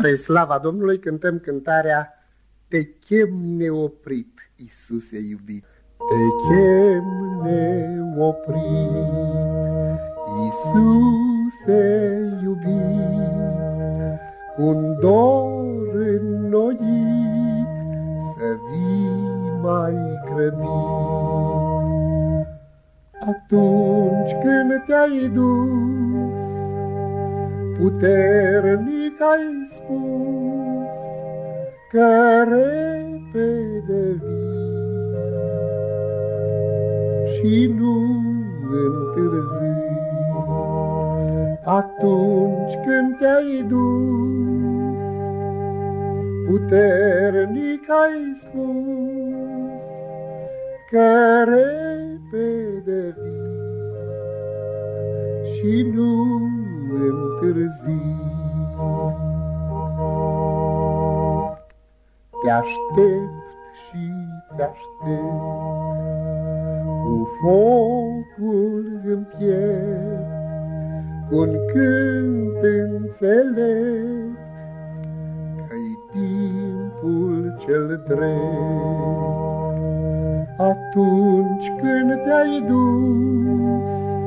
Spre slava Domnului cântăm cântarea Te chem neoprit, Iisuse iubit. Te chem neoprit, Iisuse iubit, un dor înnoit să vii mai grăbit. Atunci când te-ai dus, puternic ai spus că repede vii și nu întârzi. Atunci când te-ai dus, puternic ai spus că repede vii și nu întârzi. Te aștept și te aștept cu focul în piept, cu un cânt înțelept, că-i timpul cel drept. Atunci când te-ai dus,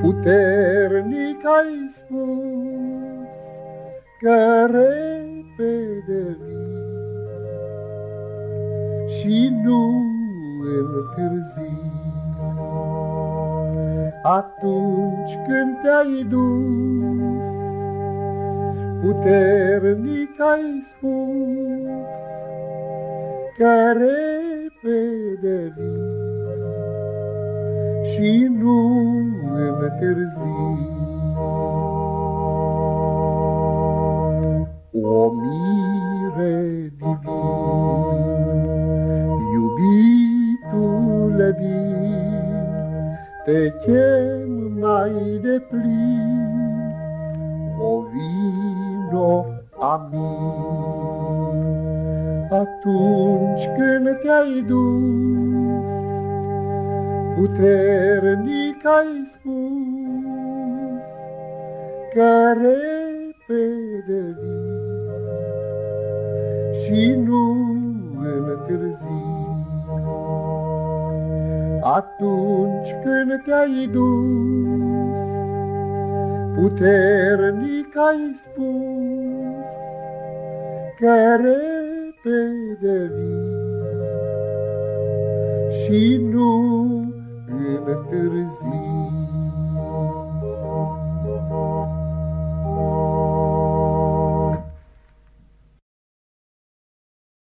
Puternic ai spus că repede vii și nu întârzi. Atunci când te-ai dus, puternic ai spus că repede vii și nu întârzi. O mire divin, iubitule vin, te chem mai de plin, o vino amin. Atunci când te-ai dus, puternic ai spus că repede vii și nu întârzi. Atunci când te-ai dus, puternic ai spus că repede vii și nu până târziu.